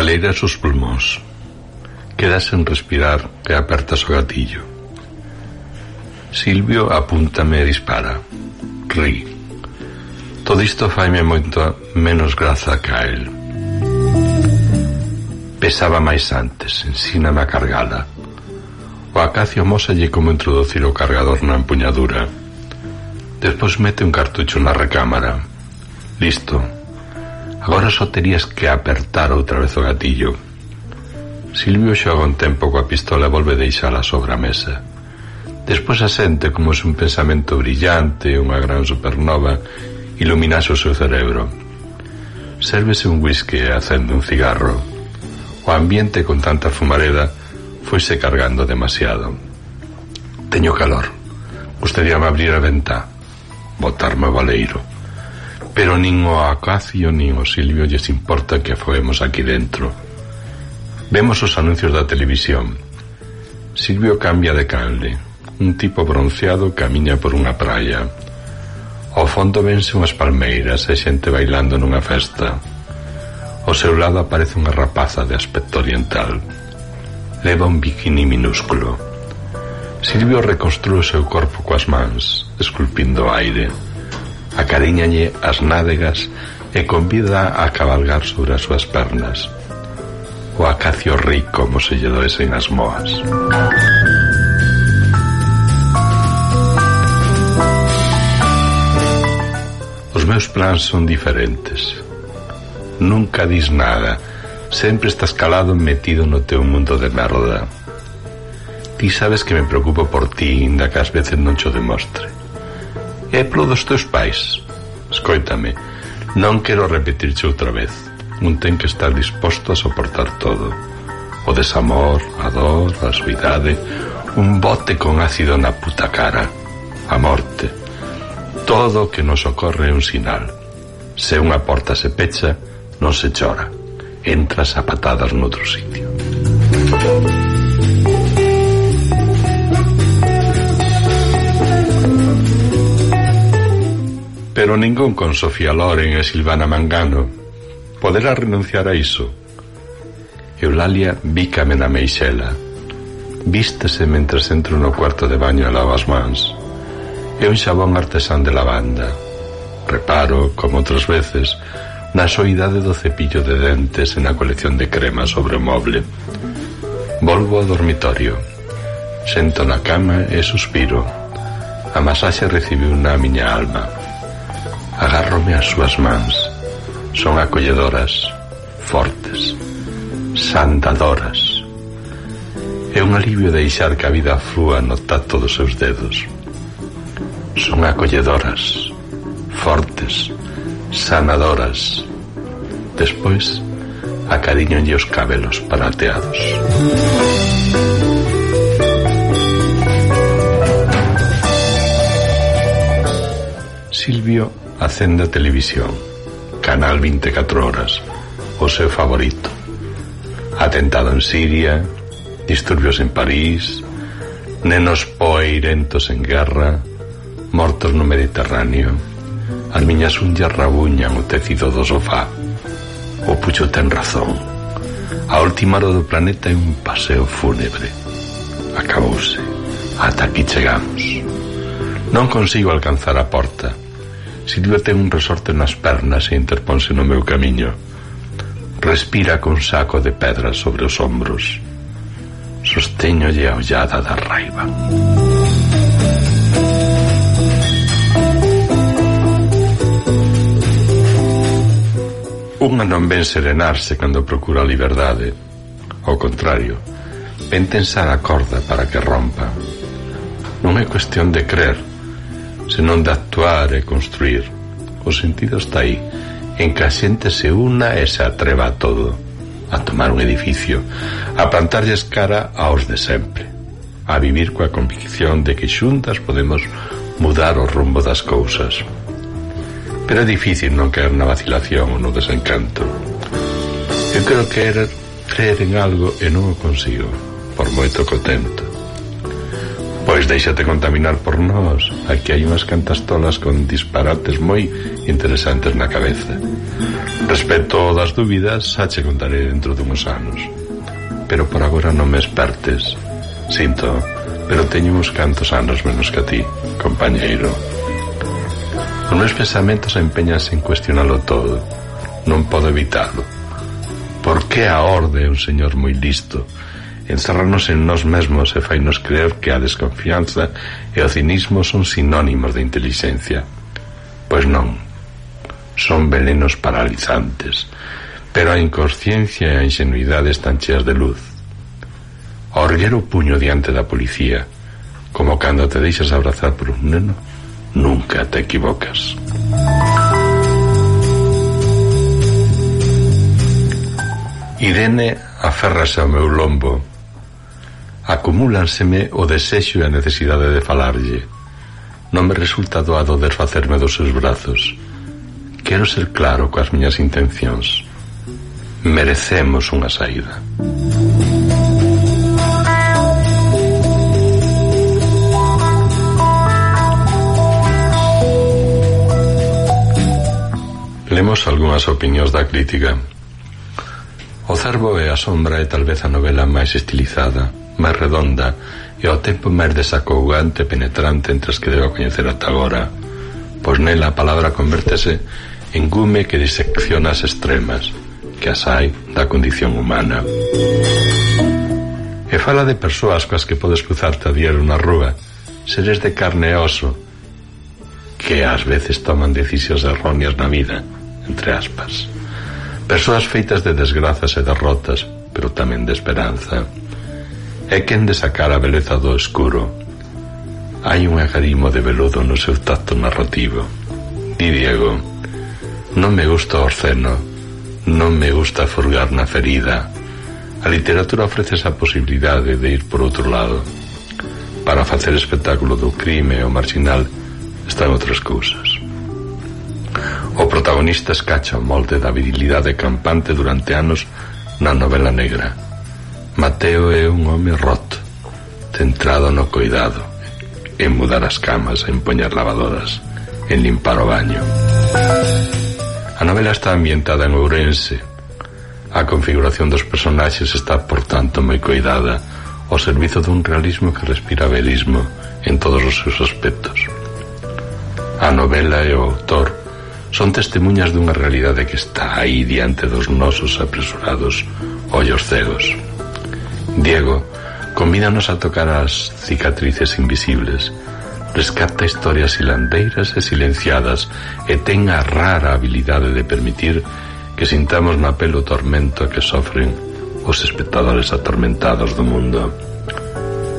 Baleiras os pulmóns. Quedas sen respirar e apertas o gatillo. Silvio apúntame e dispara. ri Todo isto faime moito menos graza que a él. Pesaba máis antes, ensíname a cargala. O acacio mosalle como introducir o cargador na empuñadura. Despois mete un cartucho na recámara. Listo. Agora só terías que apertar outra vez o gatillo. Silvio xoga un tempo coa pistola e volve deixala sobre a mesa. Despois asente como se un pensamento brillante, unha gran supernova, iluminase o seu cerebro. Sérvese un whisky e acende un cigarro. O ambiente con tanta fumareda foise cargando demasiado. Teño calor. Gustaríame abrir a ventá, botarme o baleiro. Pero nin o Acacio nin o Silvio lles importa que foemos aquí dentro. Vemos os anuncios da televisión. Silvio cambia de calde. Un tipo bronceado camiña por unha praia. Ao fondo vense unhas palmeiras e xente bailando nunha festa. Ao seu lado aparece unha rapaza de aspecto oriental. Leva un bikini minúsculo. Silvio reconstrúe o seu corpo coas mans, esculpindo o aire acariñalle as nádegas e convida a cabalgar sobre as súas pernas. O acacio rico, como se lle doesen as moas. Os meus plans son diferentes. Nunca dis nada, sempre estás calado metido no teu mundo de merda. Ti sabes que me preocupo por ti, inda que ás veces non cho demostre é pro dos teus pais. Escoítame, non quero repetirche outra vez. Un ten que estar disposto a soportar todo. O desamor, a dor, a suidade, un bote con ácido na puta cara, a morte. Todo o que nos ocorre é un sinal. Se unha porta se pecha, non se chora. Entras a patadas noutro sitio. pero ningún con Sofía Loren e Silvana Mangano. Poderá renunciar a iso? Eulalia bícame na meixela. Vístese mentres entro no cuarto de baño a lava as mans. É un xabón artesán de lavanda. Reparo, como outras veces, na soidade do cepillo de dentes e na colección de cremas sobre o moble. Volvo ao dormitorio. Sento na cama e suspiro. A masaxe recibiu na miña alma. Agárrome as súas mans. Son acolledoras, fortes, sandadoras. É un alivio deixar que a vida flúa no tacto dos seus dedos. Son acolledoras, fortes, sanadoras. Despois, acariñonlle os cabelos parateados. Silvio Acenda Televisión, Canal 24 Horas, o seu favorito. Atentado en Siria, disturbios en París, nenos poeirentos en guerra, mortos no Mediterráneo, as miñas unhas rabuñan o tecido do sofá. O Pucho ten razón. A última hora do planeta é un paseo fúnebre. Acabouse. Ata aquí chegamos. Non consigo alcanzar a porta Silvia ten un resorte nas pernas e interponse no meu camiño. Respira con saco de pedras sobre os hombros. Sosteñolle a ollada da raiva. Unha non ven serenarse cando procura a liberdade. Ao contrario, ven tensar a corda para que rompa. Non é cuestión de crer, senón de actuar e construir. O sentido está aí, en que a xente se una e se atreva a todo, a tomar un edificio, a plantarlles cara aos de sempre, a vivir coa convicción de que xuntas podemos mudar o rumbo das cousas. Pero é difícil non caer na vacilación ou no desencanto. Eu creo que era creer en algo e non o consigo, por moito que o tento. Pois déixate contaminar por nós. Aquí hai unhas cantas tolas con disparates moi interesantes na cabeza. Respecto das dúbidas, xa che contaré dentro dunhos anos. Pero por agora non me espertes. Sinto, pero teño uns cantos anos menos que a ti, compañeiro. Os meus pensamentos empeñas en cuestionalo todo. Non podo evitalo. Por que a orde é un señor moi listo? encerrarnos en nós mesmos e fainos creer que a desconfianza e o cinismo son sinónimos de inteligencia. Pois non, son velenos paralizantes, pero a inconsciencia e a ingenuidade están cheas de luz. Orguer o puño diante da policía, como cando te deixas abrazar por un neno, nunca te equivocas. Irene aferrase ao meu lombo acumúlanseme o desexo e a necesidade de falarlle. Non me resulta doado desfacerme dos seus brazos. Quero ser claro coas miñas intencións. Merecemos unha saída. Lemos algunhas opinións da crítica. O Zarbo e a Sombra é talvez a novela máis estilizada máis redonda e ao tempo máis desacougante e penetrante entre as que debo coñecer ata agora, pois nela a palabra convértese en gume que disecciona as extremas, que as hai da condición humana. E fala de persoas coas que podes cruzarte a diario na rúa, seres de carne e oso, que ás veces toman decisións erróneas na vida, entre aspas. Persoas feitas de desgrazas e derrotas, pero tamén de esperanza. É quen de sacar a beleza do escuro. Hai un agarimo de veludo no seu tacto narrativo. Di Diego, non me gusta o orceno, non me gusta furgar na ferida. A literatura ofrece esa posibilidade de ir por outro lado. Para facer espectáculo do crime o marginal están outras cousas. O protagonista escacha o molde da virilidade campante durante anos na novela negra Mateo é un home roto, centrado no cuidado, en mudar as camas, en poñer lavadoras, en limpar o baño. A novela está ambientada en Ourense. A configuración dos personaxes está, por tanto, moi cuidada ao servizo dun realismo que respira verismo en todos os seus aspectos. A novela e o autor son testemunhas dunha realidade que está aí diante dos nosos apresurados ollos cegos. Diego convídanos a tocar as cicatrices invisibles rescata historias silandeiras e silenciadas e ten a rara habilidade de permitir que sintamos na pelo o tormento que sofren os espectadores atormentados do mundo.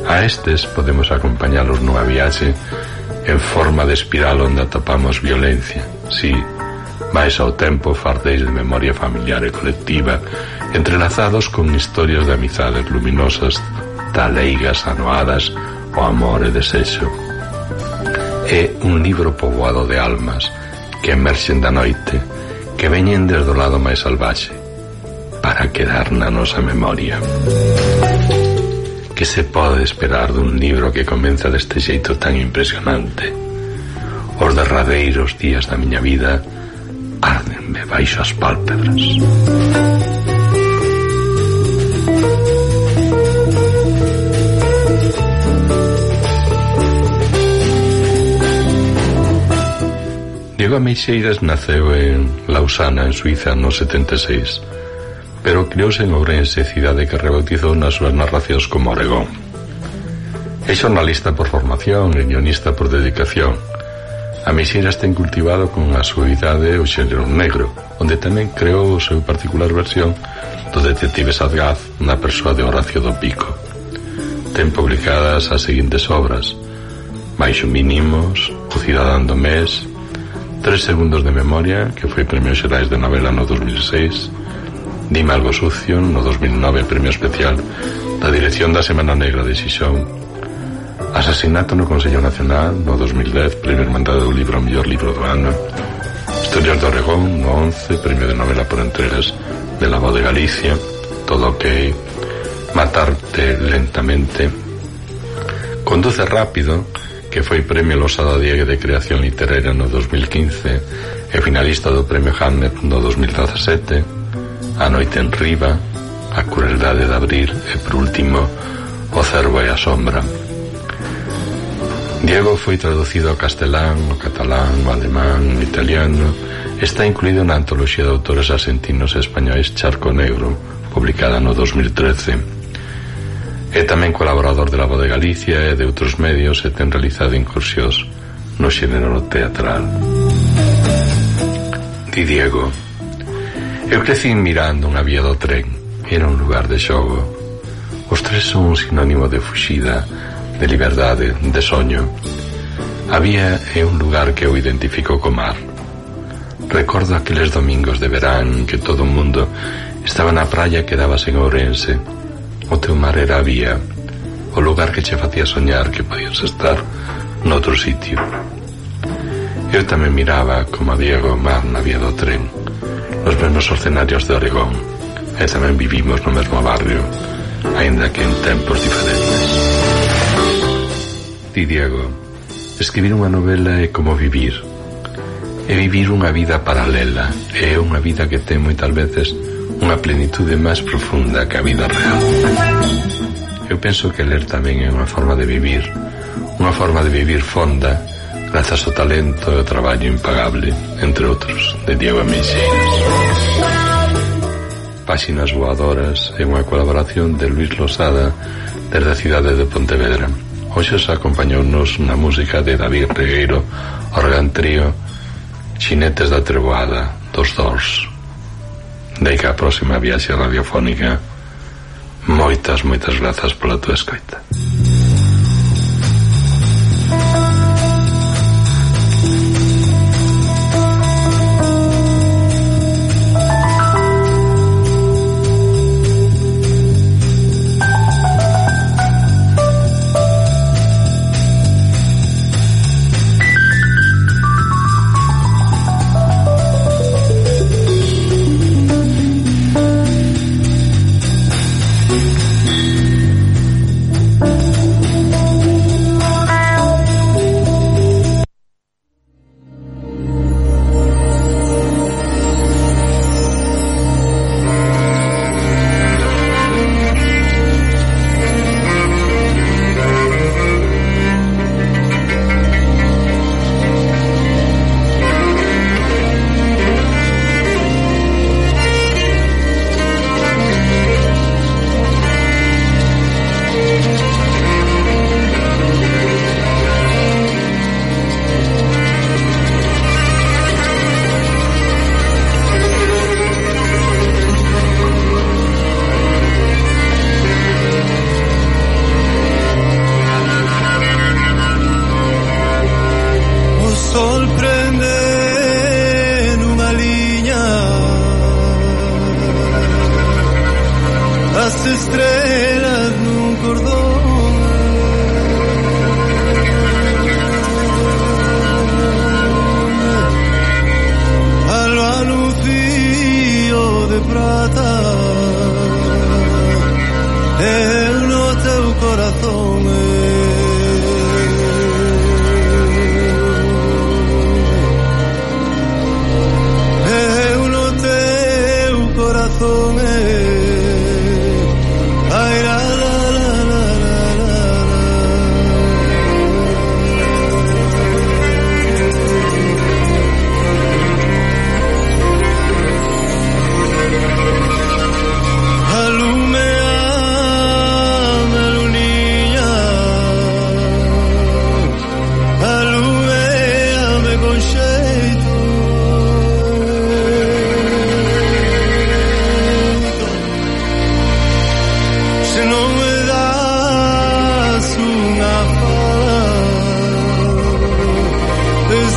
A estes podemos acompañalos nunha viaxe en forma de espiral onde atopamos violencia, sí, si, mais ao tempo fardeis de memoria familiar e colectiva entrelazados con historias de amizades luminosas, taleigas anoadas o amor e desexo. É un libro poboado de almas que emerxen da noite, que veñen desde o lado máis salvaxe, para quedar na nosa memoria. Que se pode esperar dun libro que comeza deste xeito tan impresionante? Os derradeiros días da miña vida ardenme baixo as pálpebras. Eva Meixeiras naceu en Lausana, en Suiza, no 76 pero criouse en Ourense, cidade que rebautizou nas súas narracións como Oregón. É xornalista por formación e guionista por dedicación. A Meixeiras ten cultivado con a suavidade o xénero negro, onde tamén creou o seu particular versión do detective Sadgaz na persoa de Horacio do Pico. Ten publicadas as seguintes obras Baixo Mínimos, O Cidadán do Mes, Tres segundos de memoria, que foi Premio Xerais de Novela no 2006, Dime algo sucio no 2009 Premio Especial da Dirección da Semana Negra de Xixón, Asasinato no Consello Nacional no 2010, Premio Hermandade do Libro ao Mellor Libro do Ano, Historias do Oregón no 11, Premio de Novela por Entregas de la Voz de Galicia, Todo ok, Matarte lentamente, Conduce rápido, que foi Premio Losada Diegue de Creación Literaria no 2015 e finalista do Premio Hamlet no 2017, A Noite en Riba, A Crueldade de Abril e, por último, O Cervo e a Sombra. Diego foi traducido ao castelán, ao catalán, ao alemán, ao italiano está incluído na antoloxía de autores argentinos e españois Charco Negro, publicada no 2013. É tamén colaborador de La Voz de Galicia e de outros medios e ten realizado incursións no xénero teatral. Di Diego, eu crecín mirando unha vía do tren, era un lugar de xogo. Os tres son un sinónimo de fuxida, de liberdade, de soño. A vía é un lugar que eu identifico co mar. Recordo aqueles domingos de verán que todo o mundo estaba na praia que daba sen Ourense, O teu mar era a vía, o lugar que che facía soñar que podías estar noutro sitio. Eu tamén miraba como a Diego Mar na vía do tren, nos mesmos escenarios de Oregón, e tamén vivimos no mesmo barrio, aínda que en tempos diferentes. Ti, Diego, escribir unha novela é como vivir, é vivir unha vida paralela, é unha vida que ten moitas veces unha plenitude máis profunda que a vida real. Eu penso que ler tamén é unha forma de vivir, unha forma de vivir fonda, grazas ao talento e ao traballo impagable, entre outros, de Diego Ameixeiras. Páxinas Voadoras é unha colaboración de Luis Losada desde a cidade de Pontevedra. Hoxe os acompañounos na música de David Regueiro, Organ Trío, Chinetes da Treboada, dos Dors. Dei que a próxima viaxe radiofónica Moitas, moitas grazas pola túa escoita.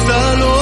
洒落